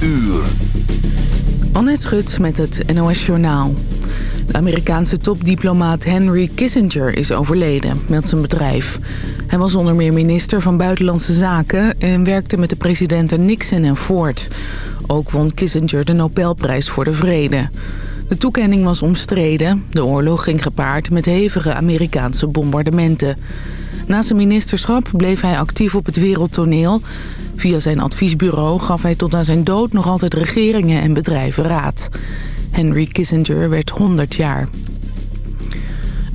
uur. Annette Schut met het NOS Journaal. De Amerikaanse topdiplomaat Henry Kissinger is overleden, meldt zijn bedrijf. Hij was onder meer minister van Buitenlandse Zaken... en werkte met de presidenten Nixon en Ford. Ook won Kissinger de Nobelprijs voor de Vrede. De toekenning was omstreden. De oorlog ging gepaard met hevige Amerikaanse bombardementen. Na zijn ministerschap bleef hij actief op het wereldtoneel. Via zijn adviesbureau gaf hij tot aan zijn dood nog altijd regeringen en bedrijven raad. Henry Kissinger werd 100 jaar.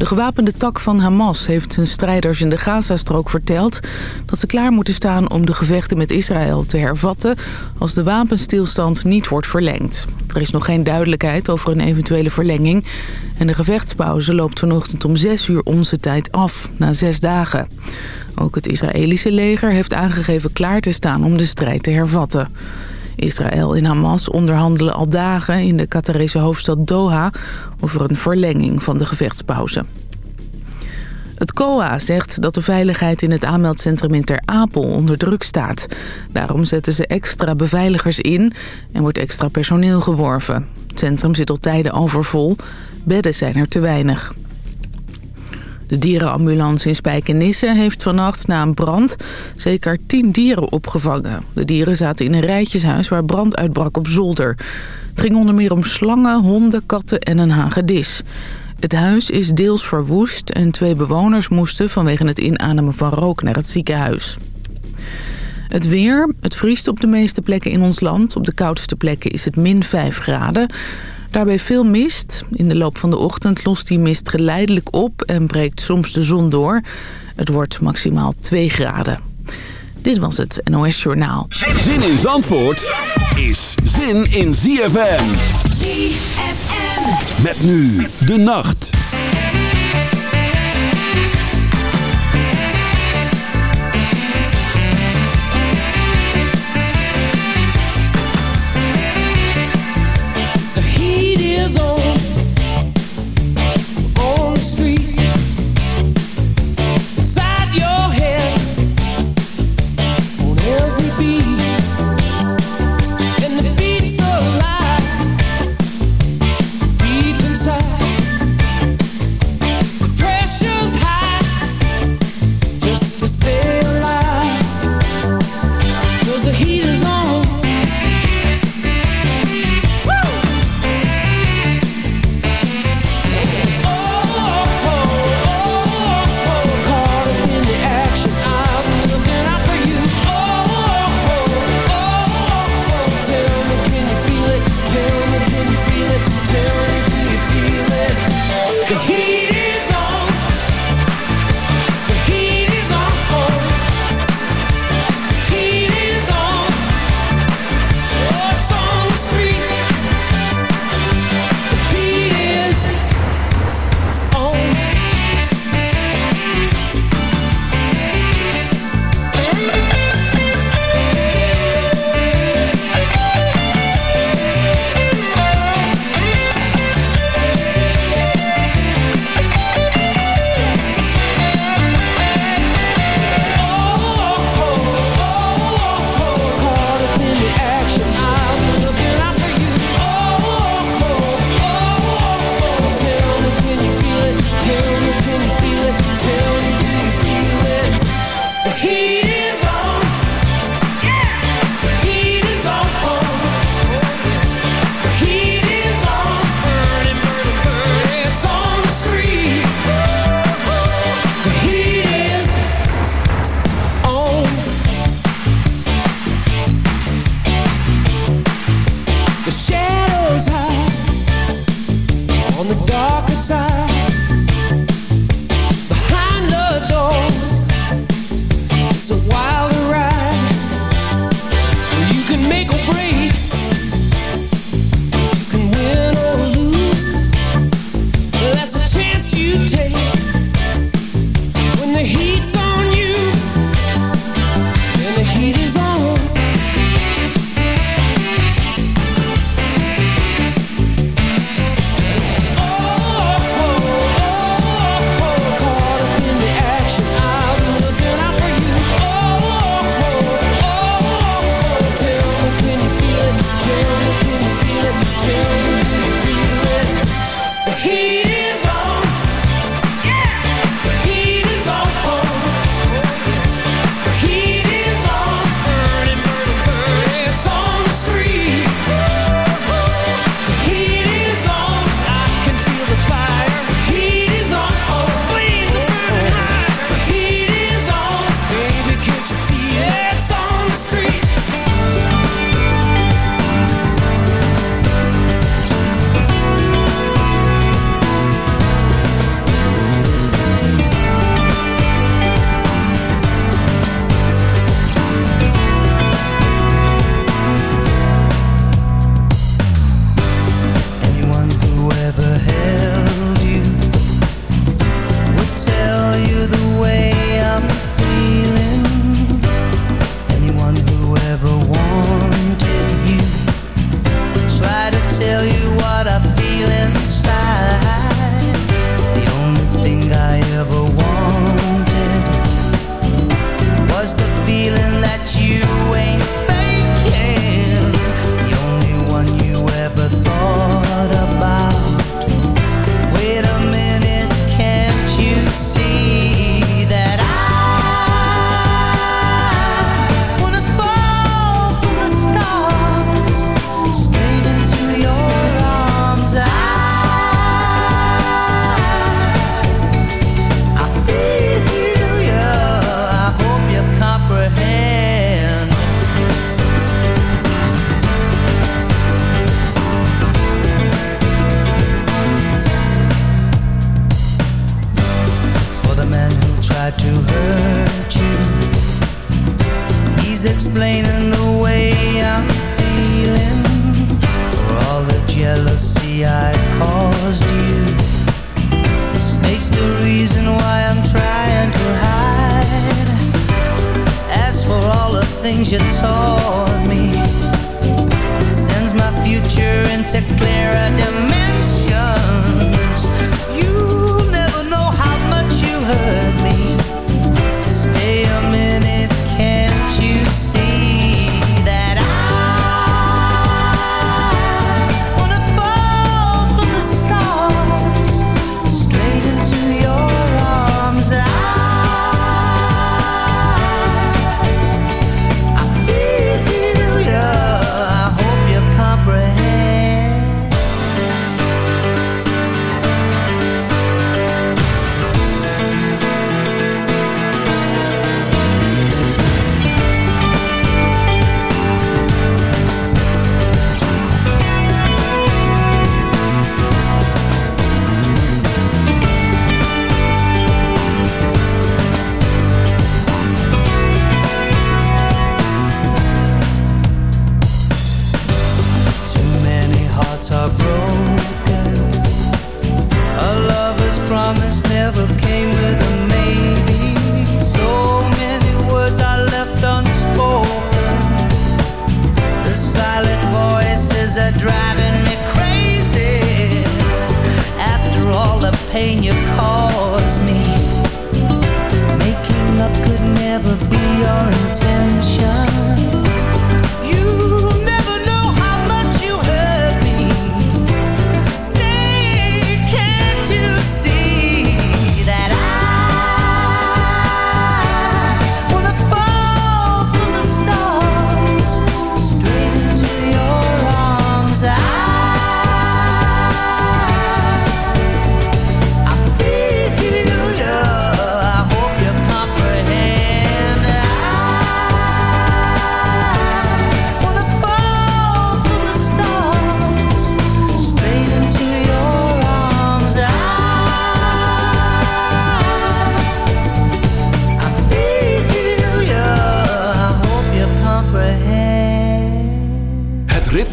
De gewapende tak van Hamas heeft zijn strijders in de Gazastrook verteld... dat ze klaar moeten staan om de gevechten met Israël te hervatten... als de wapenstilstand niet wordt verlengd. Er is nog geen duidelijkheid over een eventuele verlenging... en de gevechtspauze loopt vanochtend om 6 uur onze tijd af, na zes dagen. Ook het Israëlische leger heeft aangegeven klaar te staan om de strijd te hervatten. Israël en Hamas onderhandelen al dagen in de Qatarese hoofdstad Doha... over een verlenging van de gevechtspauze. Het COA zegt dat de veiligheid in het aanmeldcentrum in Ter Apel onder druk staat. Daarom zetten ze extra beveiligers in en wordt extra personeel geworven. Het centrum zit al tijden overvol. Bedden zijn er te weinig. De dierenambulance in Spijkenisse heeft vannacht na een brand zeker tien dieren opgevangen. De dieren zaten in een rijtjeshuis waar brand uitbrak op zolder. Het ging onder meer om slangen, honden, katten en een hagedis. Het huis is deels verwoest en twee bewoners moesten vanwege het inademen van rook naar het ziekenhuis. Het weer. Het vriest op de meeste plekken in ons land. Op de koudste plekken is het min 5 graden. Daarbij veel mist. In de loop van de ochtend lost die mist geleidelijk op en breekt soms de zon door. Het wordt maximaal 2 graden. Dit was het NOS Journaal. Zin in Zandvoort is zin in ZFM. ZFM. Met nu de nacht.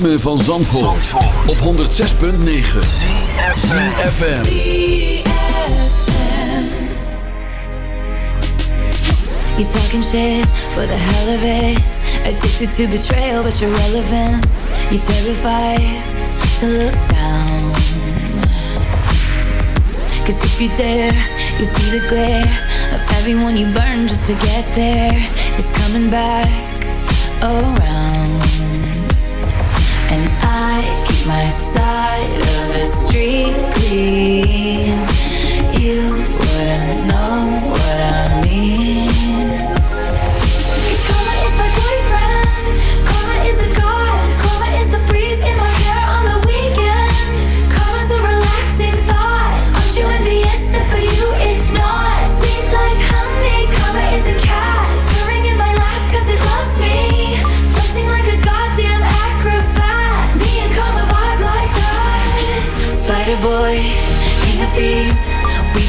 ritme van Zandvoort, op 106.9 CFFM You talking shit for the hell of it. Addicted to betrayal but you're relevant. You're terrified to look down. Cause if you dare, you see the glare Of everyone you burn just to get there. It's coming back around. I keep my side of the street clean. You wouldn't know what I mean.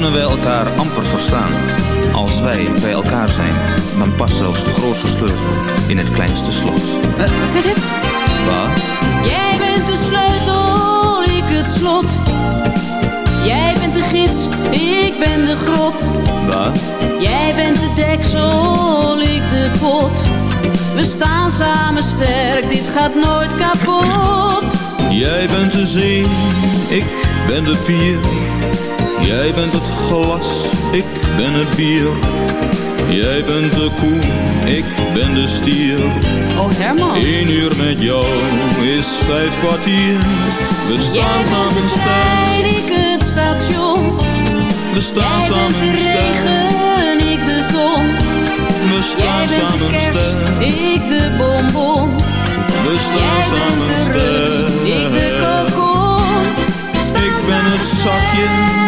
kunnen wij elkaar amper verstaan. Als wij bij elkaar zijn, dan past zelfs de grootste sleutel in het kleinste slot. Wat, wat zeg ik? Jij bent de sleutel, ik het slot. Jij bent de gids, ik ben de grot. Wat? Jij bent de deksel, ik de pot. We staan samen sterk, dit gaat nooit kapot. Jij bent de zee, ik ben de pier. Jij bent het glas, ik ben het bier. Jij bent de koe, ik ben de stier. Oh Herman, Eén uur met jou is vijf kwartier. We staan bent samen de trein, sterk, ik het station. we staan Jij bent samen de sterk. regen, ik de ton. We Jij staan bent de samen kerst, sterk, ik de bonbon. we Jij staan bent samen de rust, ik de kokon. Ik ben het samen zakje, de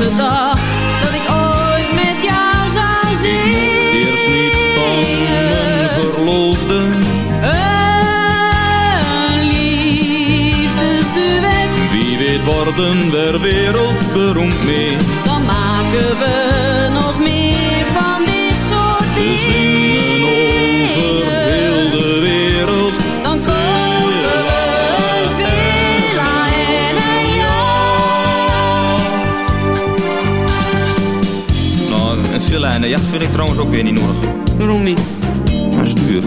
Gedacht dat ik ooit met jou zou zingen. Eerst niet van mijn verloofde. Een liefdesduet, Wie weet worden we wereldberoemd mee. dan maken we nog meer van dit soort We Nou, villa en jacht vind ik trouwens ook weer niet nodig. Waarom niet? Dat is duur.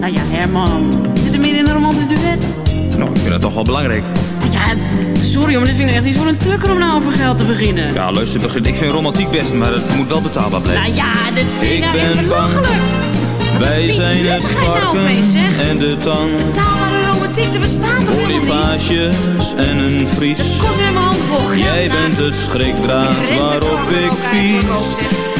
Nou ja, Herman. Zit er meer in een romantisch duet? Nou, ik vind dat toch wel belangrijk. Ja, sorry, maar dit vind ik echt niet voor een tukker om nou over geld te beginnen. Ja, luister, ik vind romantiek best, maar het moet wel betaalbaar blijven. Nou ja, dit vind ik, Ik nou echt ben bang. belachelijk. Wij zijn het nou varken zeg. en de tang. Betaalbare romantiek, er bestaat toch? Bonifages en een vries. Het kost weer mijn hand vol geld. Jij nou. bent de schrikdraad waarop ik pies.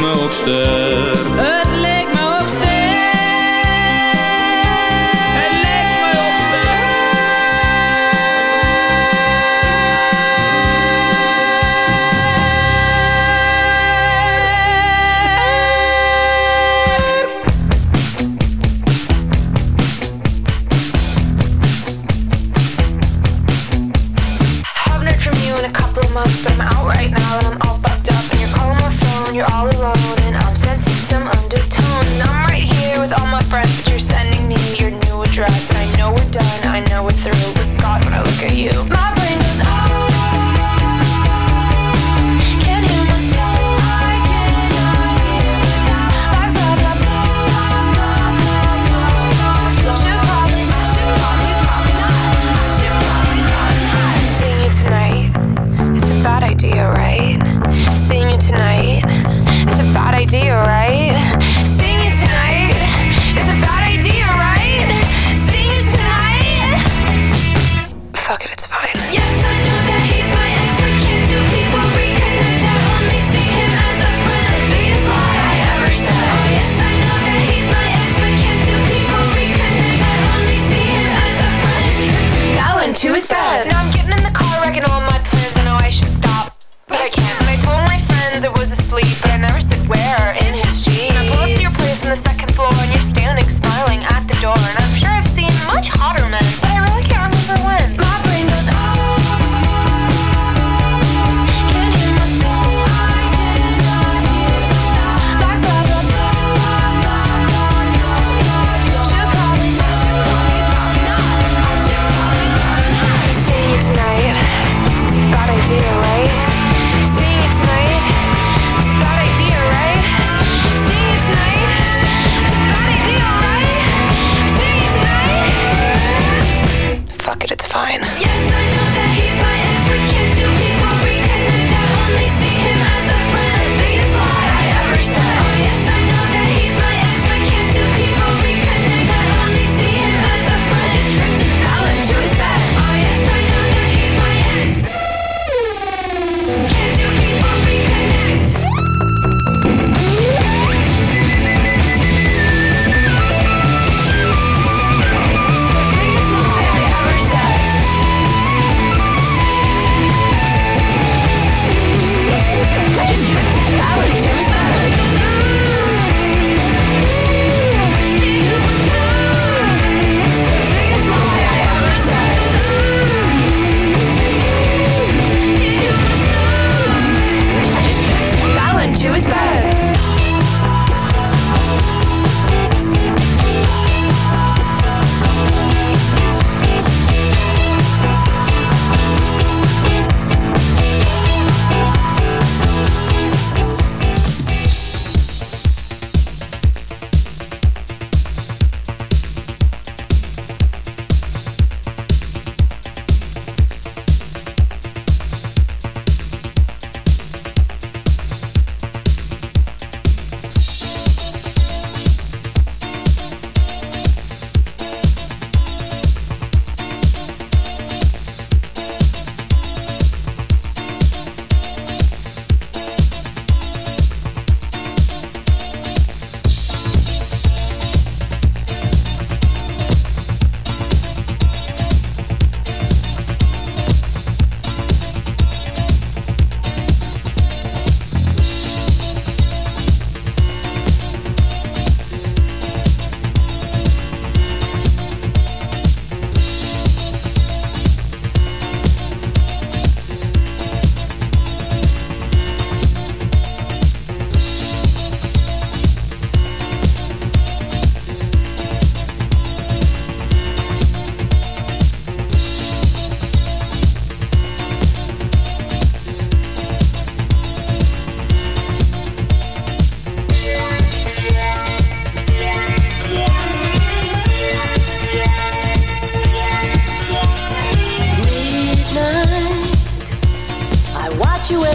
Me ook sterk.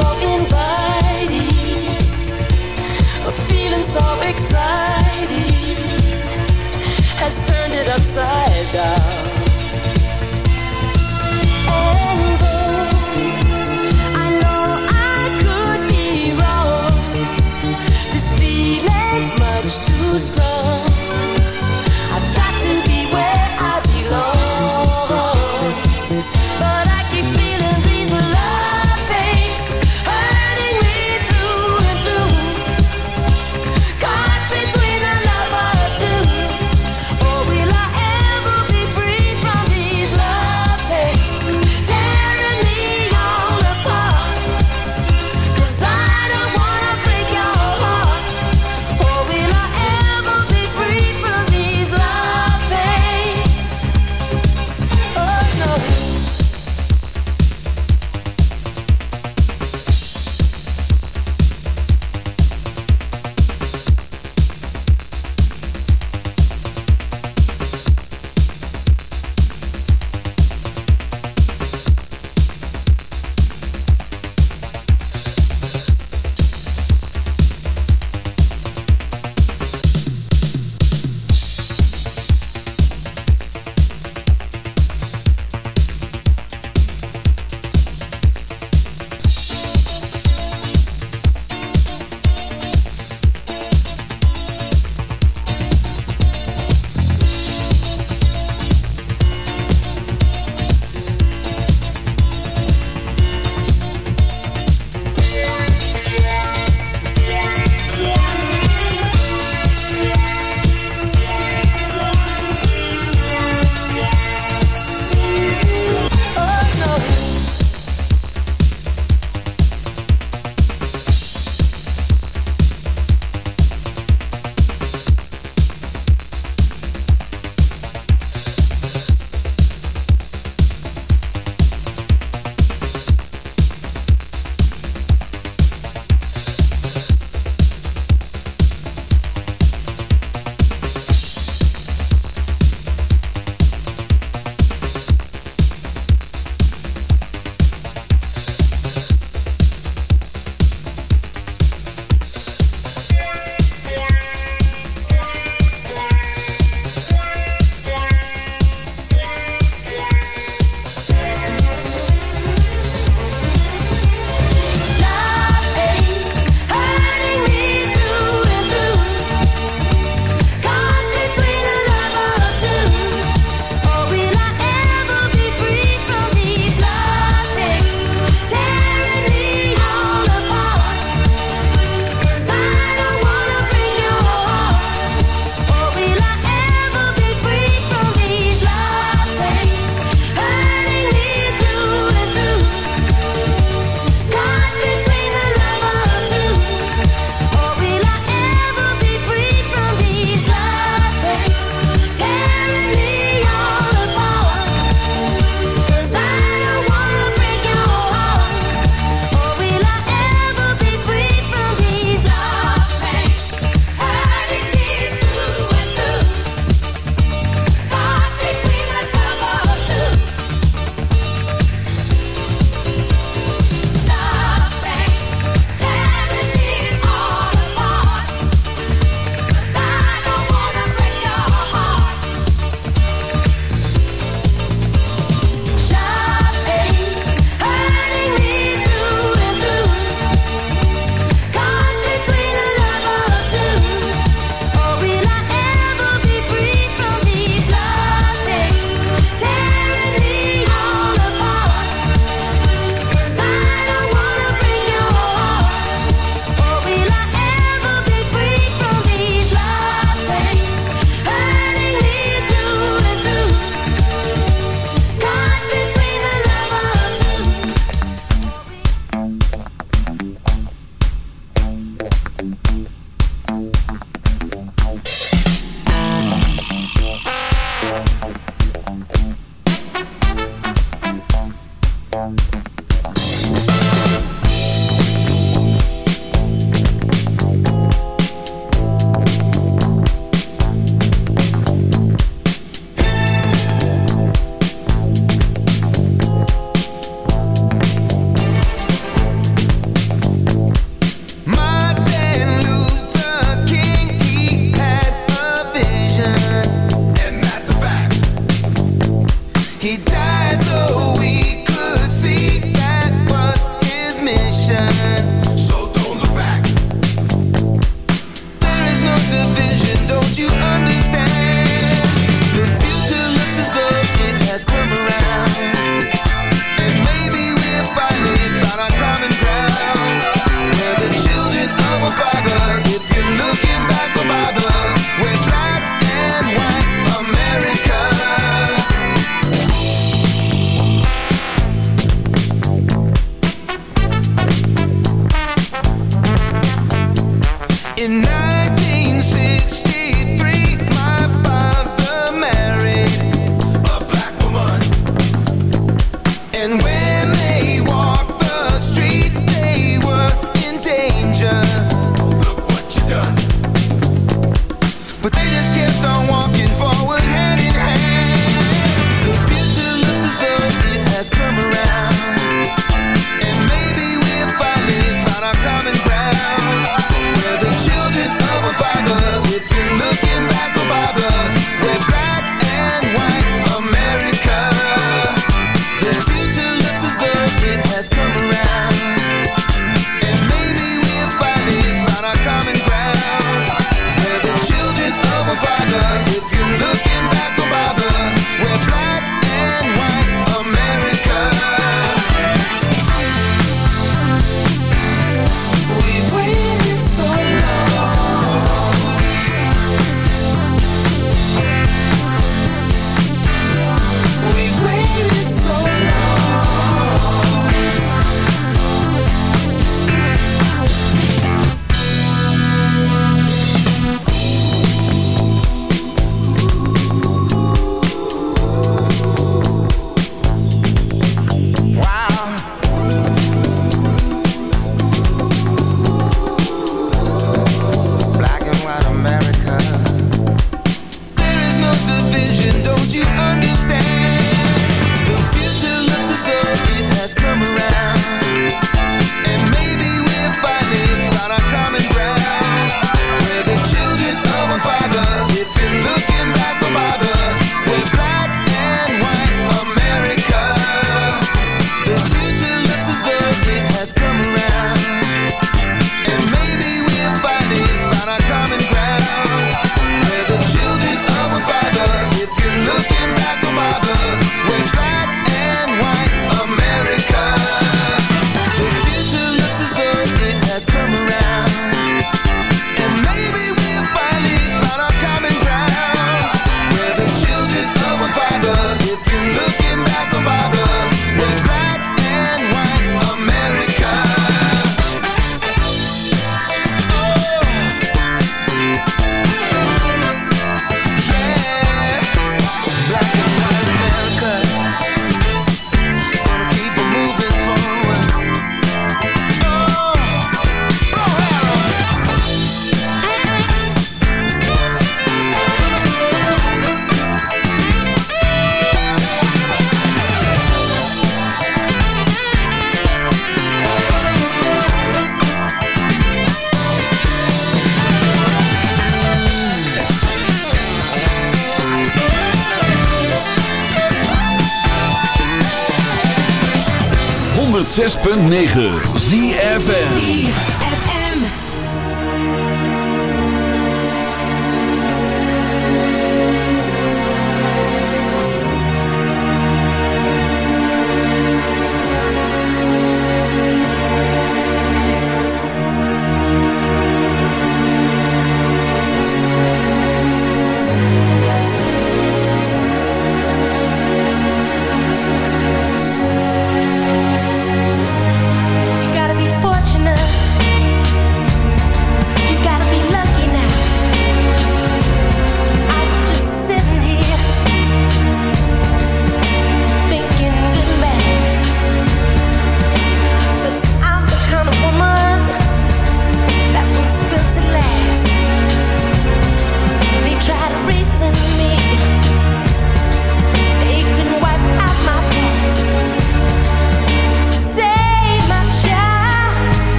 so inviting, a feeling so exciting has turned it upside down.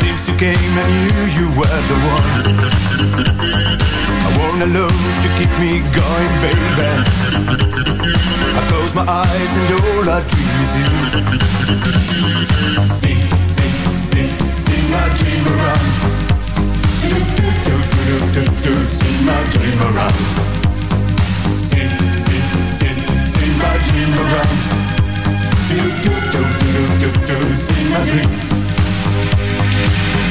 Since you came I knew you were the one. I wanna love to keep me going baby. I close my eyes and all I dream is you. See, see, see, see my dream around. Do do do do do do see my dream around. See, see, see, see my dream around. Do do do do do do see my dream.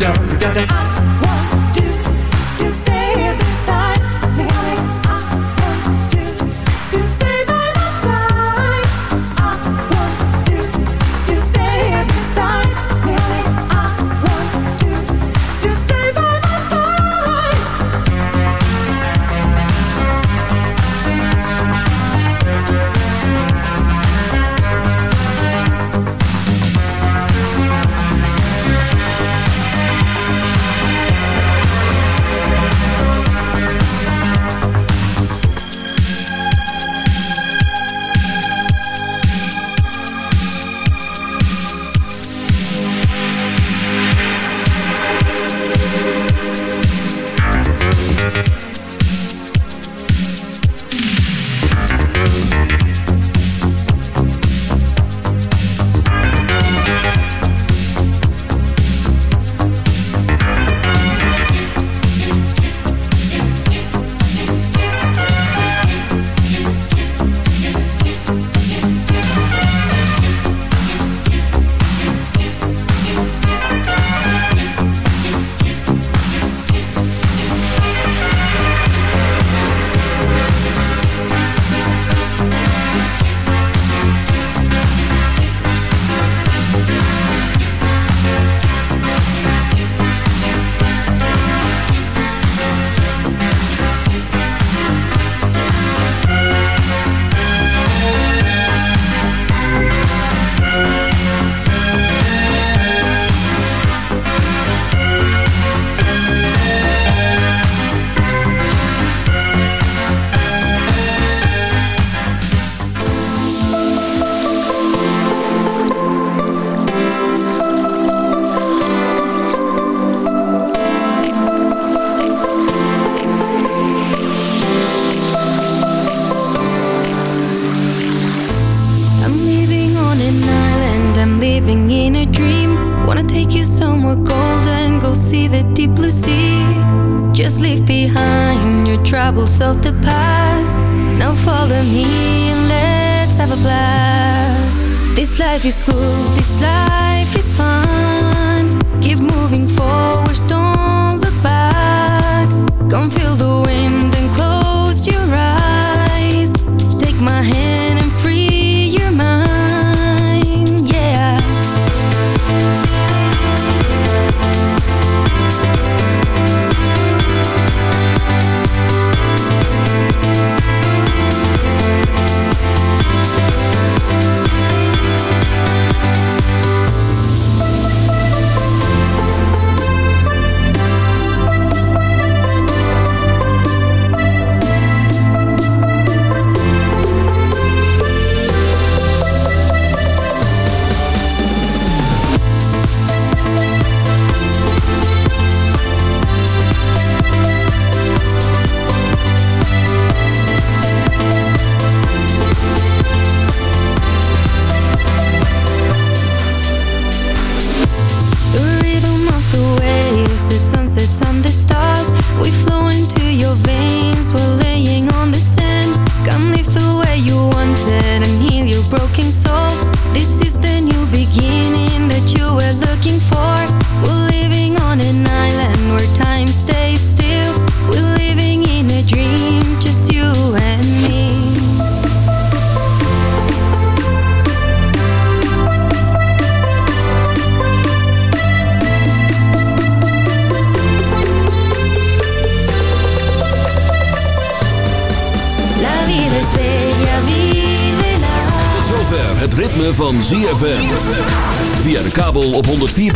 Do, do, do, this life is fun. Keep moving forward, don't look back.